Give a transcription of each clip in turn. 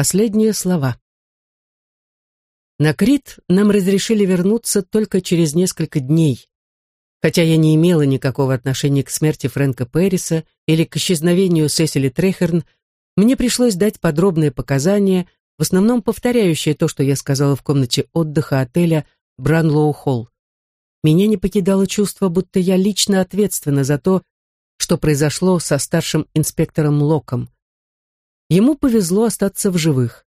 Последние слова. На Крит нам разрешили вернуться только через несколько дней. Хотя я не имела никакого отношения к смерти Фрэнка Пэриса или к исчезновению Сесили Трехерн, мне пришлось дать подробные показания, в основном повторяющие то, что я сказала в комнате отдыха отеля Бранлоу Холл. Меня не покидало чувство, будто я лично ответственна за то, что произошло со старшим инспектором Локом. Ему повезло остаться в живых.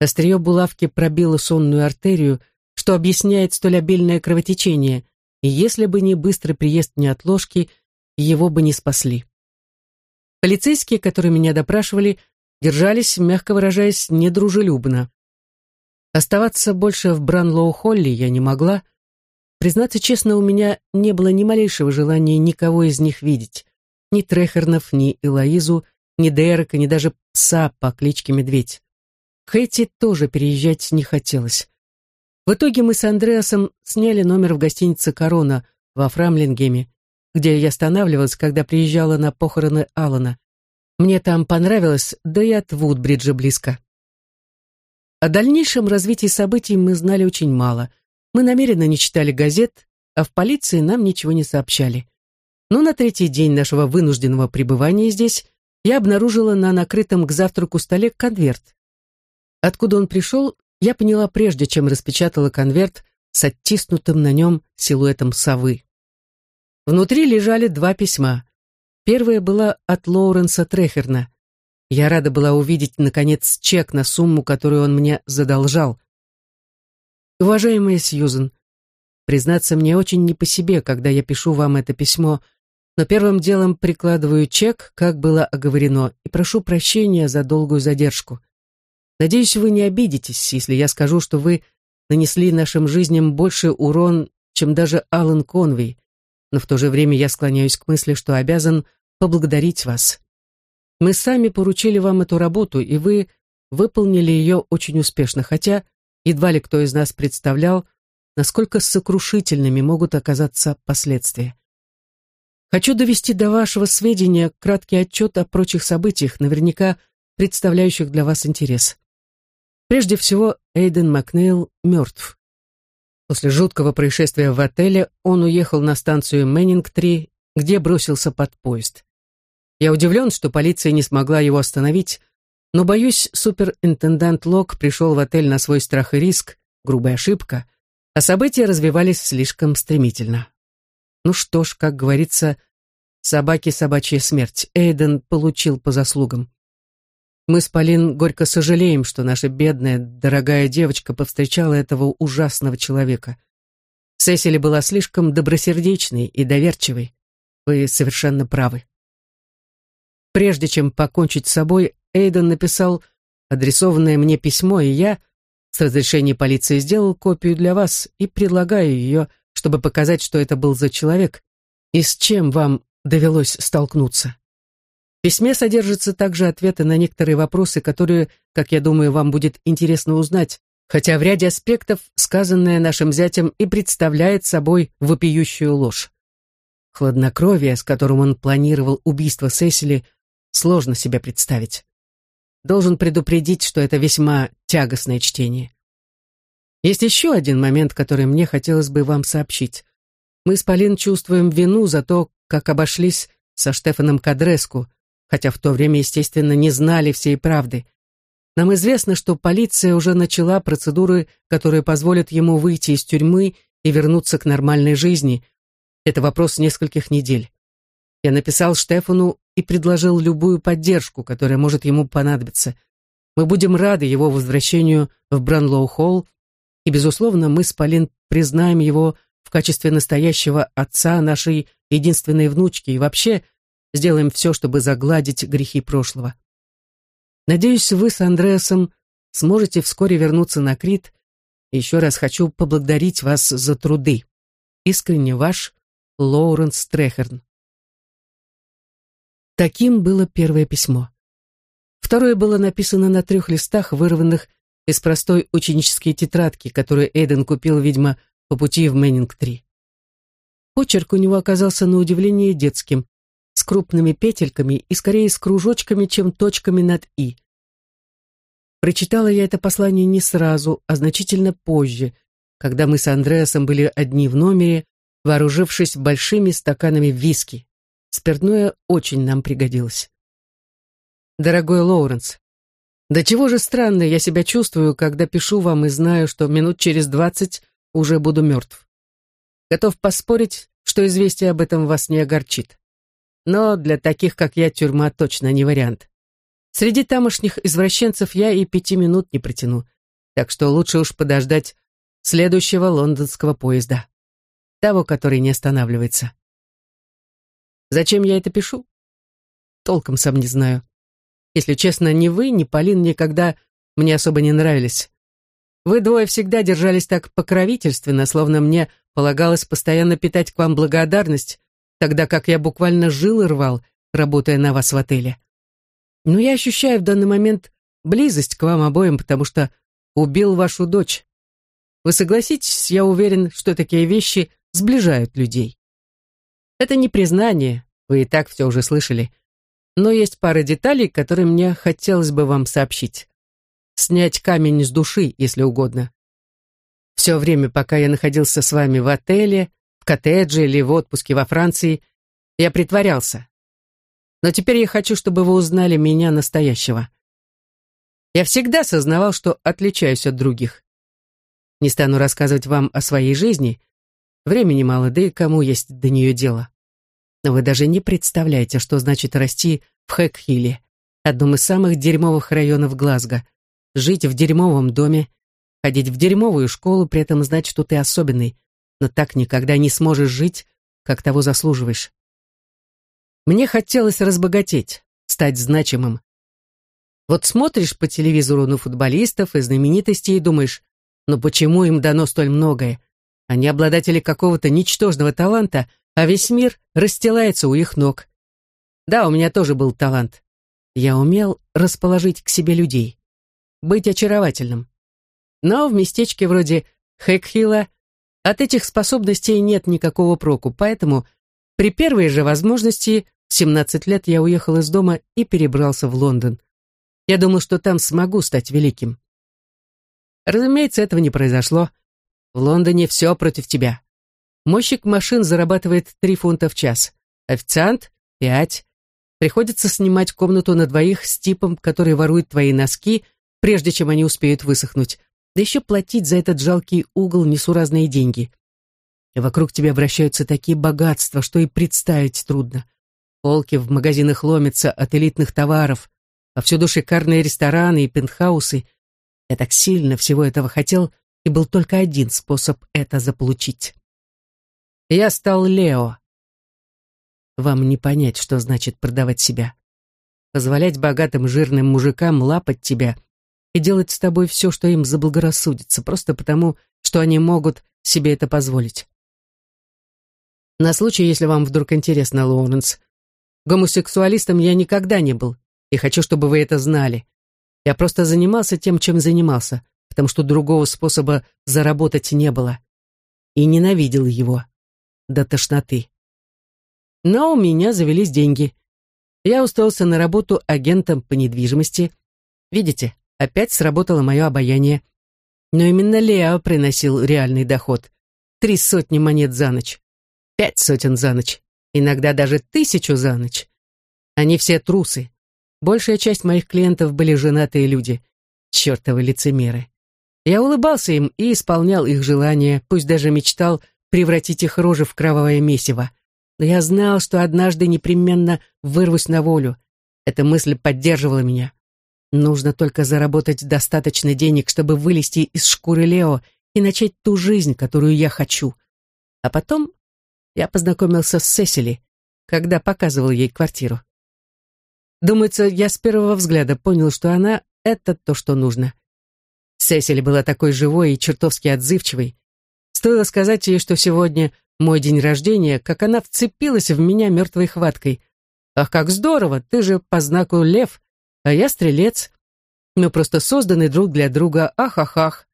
Острие булавки пробило сонную артерию, что объясняет столь обильное кровотечение, и если бы не быстрый приезд неотложки, его бы не спасли. Полицейские, которые меня допрашивали, держались, мягко выражаясь, недружелюбно. Оставаться больше в Бранлоу-Холли я не могла. Признаться честно, у меня не было ни малейшего желания никого из них видеть. Ни Трехернов, ни Элоизу, ни Дерека, ни даже пса по кличке Медведь. Хэти тоже переезжать не хотелось. В итоге мы с Андреасом сняли номер в гостинице «Корона» во Фрамлингеме, где я останавливалась, когда приезжала на похороны Алана. Мне там понравилось, да и от Вудбриджа близко. О дальнейшем развитии событий мы знали очень мало. Мы намеренно не читали газет, а в полиции нам ничего не сообщали. Но на третий день нашего вынужденного пребывания здесь я обнаружила на накрытом к завтраку столе конверт. Откуда он пришел, я поняла прежде, чем распечатала конверт с оттиснутым на нем силуэтом совы. Внутри лежали два письма. Первое было от Лоуренса Трехерна. Я рада была увидеть, наконец, чек на сумму, которую он мне задолжал. «Уважаемая Сьюзен, признаться, мне очень не по себе, когда я пишу вам это письмо, но первым делом прикладываю чек, как было оговорено, и прошу прощения за долгую задержку. Надеюсь, вы не обидитесь, если я скажу, что вы нанесли нашим жизням больше урон, чем даже Алан Конвей, но в то же время я склоняюсь к мысли, что обязан поблагодарить вас. Мы сами поручили вам эту работу, и вы выполнили ее очень успешно, хотя едва ли кто из нас представлял, насколько сокрушительными могут оказаться последствия. Хочу довести до вашего сведения краткий отчет о прочих событиях, наверняка представляющих для вас интерес. Прежде всего, Эйден Макнейл мертв. После жуткого происшествия в отеле он уехал на станцию Мэннинг-3, где бросился под поезд. Я удивлен, что полиция не смогла его остановить, но, боюсь, суперинтендант Лок пришел в отель на свой страх и риск, грубая ошибка, а события развивались слишком стремительно. Ну что ж, как говорится, собаки собачья смерть. Эйден получил по заслугам. Мы с Полин горько сожалеем, что наша бедная, дорогая девочка повстречала этого ужасного человека. Сесили была слишком добросердечной и доверчивой. Вы совершенно правы. Прежде чем покончить с собой, Эйден написал адресованное мне письмо, и я, с разрешения полиции, сделал копию для вас и предлагаю ее, чтобы показать, что это был за человек и с чем вам довелось столкнуться. В письме содержатся также ответы на некоторые вопросы, которые, как я думаю, вам будет интересно узнать, хотя в ряде аспектов сказанное нашим зятем и представляет собой вопиющую ложь. Хладнокровие, с которым он планировал убийство Сесили, сложно себе представить. Должен предупредить, что это весьма тягостное чтение. Есть еще один момент, который мне хотелось бы вам сообщить. Мы с Полин чувствуем вину за то, как обошлись со Штефаном Кадреску, хотя в то время, естественно, не знали всей правды. Нам известно, что полиция уже начала процедуры, которые позволят ему выйти из тюрьмы и вернуться к нормальной жизни. Это вопрос нескольких недель. Я написал Штефану и предложил любую поддержку, которая может ему понадобиться. Мы будем рады его возвращению в Бранлоу-Холл, и, безусловно, мы с Полин признаем его в качестве настоящего отца нашей единственной внучки и вообще Сделаем все, чтобы загладить грехи прошлого. Надеюсь, вы с Андреасом сможете вскоре вернуться на Крит. еще раз хочу поблагодарить вас за труды. Искренне ваш Лоуренс Трехерн. Таким было первое письмо. Второе было написано на трех листах, вырванных из простой ученической тетрадки, которую Эйден купил, видимо, по пути в Мэннинг-3. Почерк у него оказался на удивление детским с крупными петельками и скорее с кружочками, чем точками над «и». Прочитала я это послание не сразу, а значительно позже, когда мы с Андреасом были одни в номере, вооружившись большими стаканами виски. Спиртное очень нам пригодилось. Дорогой Лоуренс, до чего же странно я себя чувствую, когда пишу вам и знаю, что минут через двадцать уже буду мертв. Готов поспорить, что известие об этом вас не огорчит. Но для таких, как я, тюрьма точно не вариант. Среди тамошних извращенцев я и пяти минут не протяну, так что лучше уж подождать следующего лондонского поезда, того, который не останавливается. Зачем я это пишу? Толком сам не знаю. Если честно, ни вы, ни Полин никогда мне особо не нравились. Вы двое всегда держались так покровительственно, словно мне полагалось постоянно питать к вам благодарность, тогда как я буквально жил и рвал, работая на вас в отеле. Но я ощущаю в данный момент близость к вам обоим, потому что убил вашу дочь. Вы согласитесь, я уверен, что такие вещи сближают людей. Это не признание, вы и так все уже слышали. Но есть пара деталей, которые мне хотелось бы вам сообщить. Снять камень с души, если угодно. Все время, пока я находился с вами в отеле, в коттедже или в отпуске во Франции, я притворялся. Но теперь я хочу, чтобы вы узнали меня настоящего. Я всегда сознавал, что отличаюсь от других. Не стану рассказывать вам о своей жизни. Времени мало, да и кому есть до нее дело. Но вы даже не представляете, что значит расти в Хэкхилле, одном из самых дерьмовых районов Глазго, жить в дерьмовом доме, ходить в дерьмовую школу, при этом знать, что ты особенный, но так никогда не сможешь жить, как того заслуживаешь. Мне хотелось разбогатеть, стать значимым. Вот смотришь по телевизору на футболистов и знаменитостей и думаешь, ну почему им дано столь многое? Они обладатели какого-то ничтожного таланта, а весь мир расстилается у их ног. Да, у меня тоже был талант. Я умел расположить к себе людей, быть очаровательным. Но в местечке вроде Хэкхилла от этих способностей нет никакого проку, поэтому при первой же возможности в 17 лет я уехал из дома и перебрался в Лондон. Я думал, что там смогу стать великим. Разумеется, этого не произошло. В Лондоне все против тебя. Мойщик машин зарабатывает 3 фунта в час. Официант — 5. Приходится снимать комнату на двоих с типом, который ворует твои носки, прежде чем они успеют высохнуть. Да еще платить за этот жалкий угол несуразные деньги. И вокруг тебя вращаются такие богатства, что и представить трудно. Полки в магазинах ломятся от элитных товаров, повсюду шикарные рестораны и пентхаусы. Я так сильно всего этого хотел, и был только один способ это заполучить. Я стал Лео. Вам не понять, что значит продавать себя. Позволять богатым жирным мужикам лапать тебя и делать с тобой все, что им заблагорассудится, просто потому, что они могут себе это позволить. На случай, если вам вдруг интересно, Лоуренс, Гомосексуалистом я никогда не был, и хочу, чтобы вы это знали. Я просто занимался тем, чем занимался, потому что другого способа заработать не было. И ненавидел его. До тошноты. Но у меня завелись деньги. Я устроился на работу агентом по недвижимости. Видите, опять сработало мое обаяние. Но именно Лео приносил реальный доход. Три сотни монет за ночь. Пять сотен за ночь иногда даже тысячу за ночь. Они все трусы. Большая часть моих клиентов были женатые люди. Чертовы лицемеры. Я улыбался им и исполнял их желания, пусть даже мечтал превратить их рожи в кровавое месиво. Но я знал, что однажды непременно вырвусь на волю. Эта мысль поддерживала меня. Нужно только заработать достаточно денег, чтобы вылезти из шкуры Лео и начать ту жизнь, которую я хочу. А потом я познакомился с Сесили, когда показывал ей квартиру. Думается, я с первого взгляда понял, что она — это то, что нужно. Сесили была такой живой и чертовски отзывчивой. Стоило сказать ей, что сегодня мой день рождения, как она вцепилась в меня мертвой хваткой. «Ах, как здорово! Ты же по знаку лев, а я стрелец. Мы просто созданы друг для друга, ах-ах-ах».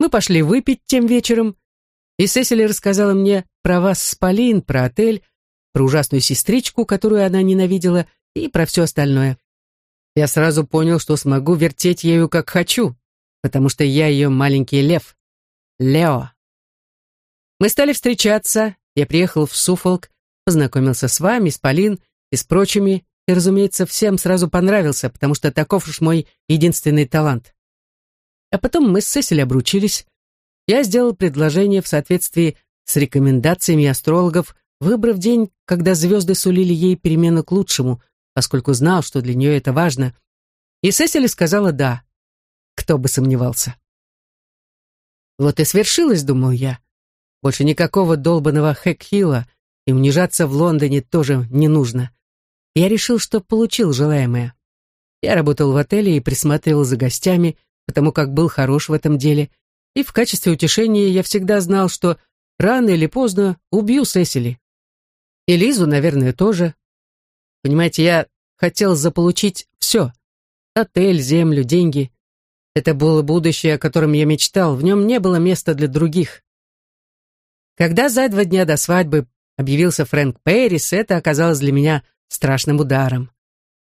Мы пошли выпить тем вечером, и Сесили рассказала мне про вас с Полин, про отель, про ужасную сестричку, которую она ненавидела, и про все остальное. Я сразу понял, что смогу вертеть ею как хочу, потому что я ее маленький лев. Лео. Мы стали встречаться, я приехал в Суфолк, познакомился с вами, с Полин и с прочими, и, разумеется, всем сразу понравился, потому что таков уж мой единственный талант. А потом мы с Сесиль обручились. Я сделал предложение в соответствии с рекомендациями астрологов, выбрав день, когда звезды сулили ей перемену к лучшему, поскольку знал, что для нее это важно. И Сесили сказала «да». Кто бы сомневался. Вот и свершилось, думал я. Больше никакого долбанного Хэкхилла, и унижаться в Лондоне тоже не нужно. Я решил, что получил желаемое. Я работал в отеле и присматривал за гостями, потому как был хорош в этом деле, и в качестве утешения я всегда знал, что рано или поздно убью Сесили. И Лизу, наверное, тоже. Понимаете, я хотел заполучить все. Отель, землю, деньги. Это было будущее, о котором я мечтал, в нем не было места для других. Когда за два дня до свадьбы объявился Фрэнк Пэрис, это оказалось для меня страшным ударом.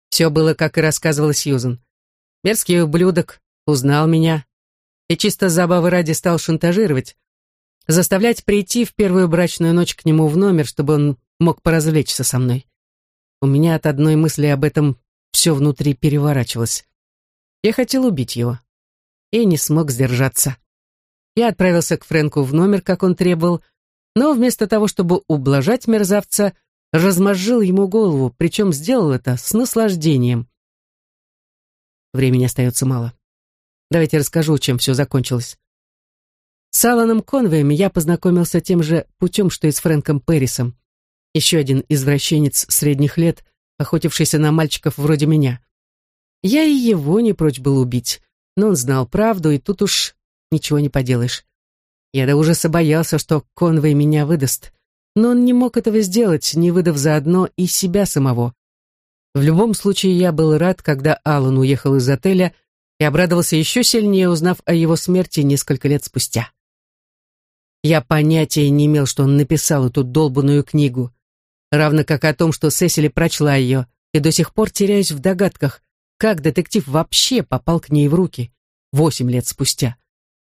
Все было, как и рассказывала Сьюзен. Мерзкий ублюдок узнал меня и чисто забавы ради стал шантажировать, заставлять прийти в первую брачную ночь к нему в номер, чтобы он мог поразвлечься со мной. У меня от одной мысли об этом все внутри переворачивалось. Я хотел убить его и не смог сдержаться. Я отправился к Фрэнку в номер, как он требовал, но вместо того, чтобы ублажать мерзавца, размозжил ему голову, причем сделал это с наслаждением. Времени остается мало. Давайте расскажу, чем все закончилось. С Аланом Конвеем я познакомился тем же путем, что и с Фрэнком Перрисом. Еще один извращенец средних лет, охотившийся на мальчиков вроде меня. Я и его не прочь был убить, но он знал правду, и тут уж ничего не поделаешь. Я до ужаса боялся, что Конвей меня выдаст но он не мог этого сделать, не выдав заодно и себя самого. В любом случае, я был рад, когда Аллан уехал из отеля и обрадовался еще сильнее, узнав о его смерти несколько лет спустя. Я понятия не имел, что он написал эту долбанную книгу, равно как о том, что Сесили прочла ее, и до сих пор теряюсь в догадках, как детектив вообще попал к ней в руки восемь лет спустя.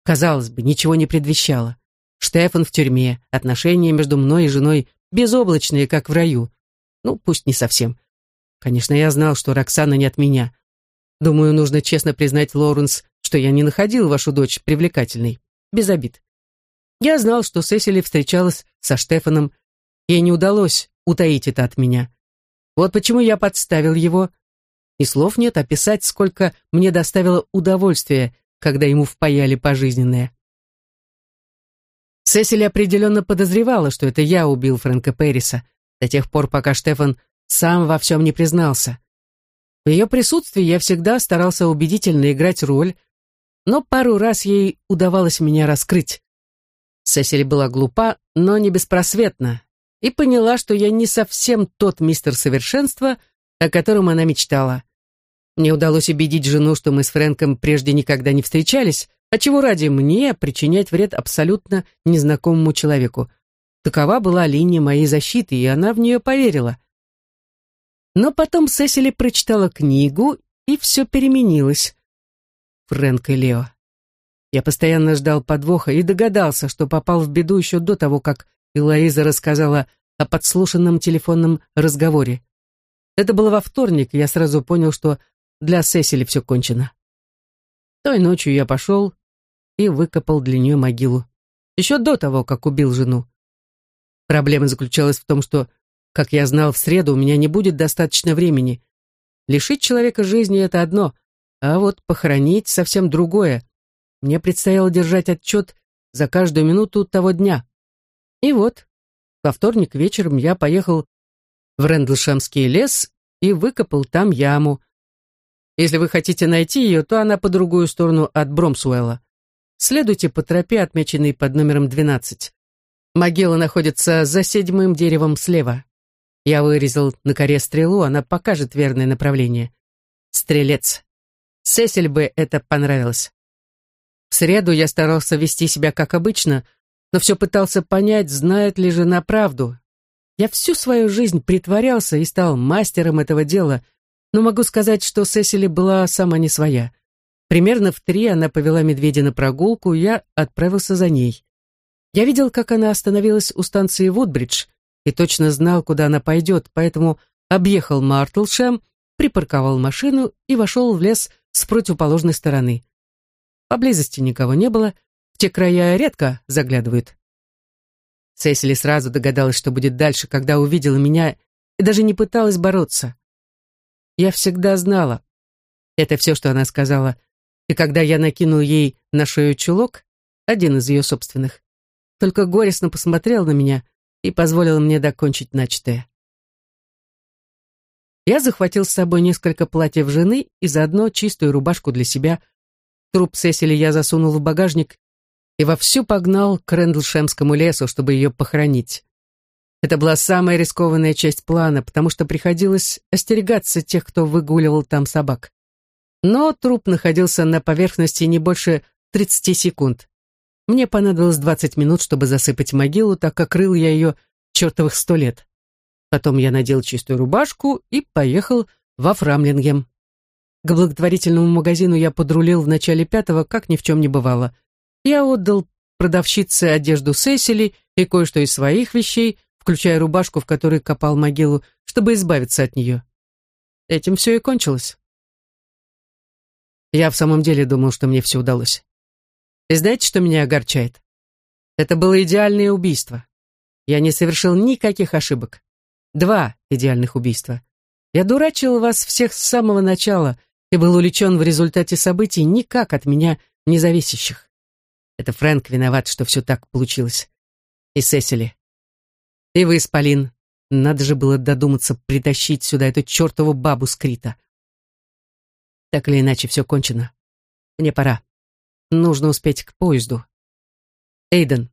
Казалось бы, ничего не предвещало. Штефан в тюрьме, отношения между мной и женой безоблачные, как в раю. Ну, пусть не совсем. Конечно, я знал, что Роксана не от меня. Думаю, нужно честно признать, Лоуренс, что я не находил вашу дочь привлекательной. Без обид. Я знал, что Сесили встречалась со Штефаном. Ей не удалось утаить это от меня. Вот почему я подставил его. И слов нет описать, сколько мне доставило удовольствия, когда ему впаяли пожизненное. Сесили определенно подозревала, что это я убил Фрэнка Перриса, до тех пор, пока Штефан сам во всем не признался. В ее присутствии я всегда старался убедительно играть роль, но пару раз ей удавалось меня раскрыть. Сесили была глупа, но не беспросветна, и поняла, что я не совсем тот мистер совершенства, о котором она мечтала. Мне удалось убедить жену, что мы с Фрэнком прежде никогда не встречались, а чего ради мне причинять вред абсолютно незнакомому человеку? Такова была линия моей защиты, и она в нее поверила. Но потом Сесили прочитала книгу, и все переменилось. Фрэнк и Лео. Я постоянно ждал подвоха и догадался, что попал в беду еще до того, как Элоиза рассказала о подслушанном телефонном разговоре. Это было во вторник, и я сразу понял, что для Сесили все кончено. Той ночью я пошел, и выкопал для нее могилу. Еще до того, как убил жену. Проблема заключалась в том, что, как я знал, в среду у меня не будет достаточно времени. Лишить человека жизни — это одно, а вот похоронить — совсем другое. Мне предстояло держать отчет за каждую минуту того дня. И вот, во вторник вечером я поехал в Рендлшамский лес и выкопал там яму. Если вы хотите найти ее, то она по другую сторону от Бромсуэлла. Следуйте по тропе, отмеченной под номером 12. Могила находится за седьмым деревом слева. Я вырезал на коре стрелу, она покажет верное направление. Стрелец. Сесиль бы это понравилось. В среду я старался вести себя как обычно, но все пытался понять, знает ли жена правду. Я всю свою жизнь притворялся и стал мастером этого дела, но могу сказать, что Сесили была сама не своя. Примерно в три она повела медведя на прогулку, я отправился за ней. Я видел, как она остановилась у станции Вудбридж и точно знал, куда она пойдет, поэтому объехал Мартлшем, припарковал машину и вошел в лес с противоположной стороны. Поблизости никого не было, в те края редко заглядывают. Сесили сразу догадалась, что будет дальше, когда увидела меня, и даже не пыталась бороться. Я всегда знала. Это все, что она сказала. И когда я накинул ей на шею чулок, один из ее собственных, только горестно посмотрел на меня и позволил мне докончить начатое. Я захватил с собой несколько платьев жены и заодно чистую рубашку для себя. Труп Сесили я засунул в багажник и вовсю погнал к Рэндлшемскому лесу, чтобы ее похоронить. Это была самая рискованная часть плана, потому что приходилось остерегаться тех, кто выгуливал там собак. Но труп находился на поверхности не больше 30 секунд. Мне понадобилось 20 минут, чтобы засыпать могилу, так как крыл я ее чертовых сто лет. Потом я надел чистую рубашку и поехал во Фрамлингем. К благотворительному магазину я подрулил в начале пятого, как ни в чем не бывало. Я отдал продавщице одежду Сесили и кое-что из своих вещей, включая рубашку, в которой копал могилу, чтобы избавиться от нее. Этим все и кончилось. Я в самом деле думал, что мне все удалось. И знаете, что меня огорчает? Это было идеальное убийство. Я не совершил никаких ошибок. Два идеальных убийства. Я дурачил вас всех с самого начала и был увлечен в результате событий никак от меня не зависящих. Это Фрэнк виноват, что все так получилось. И Сесили. И вы, Спалин, надо же было додуматься притащить сюда эту чертову бабу Скрита. Так или иначе, все кончено. Мне пора. Нужно успеть к поезду. Эйден,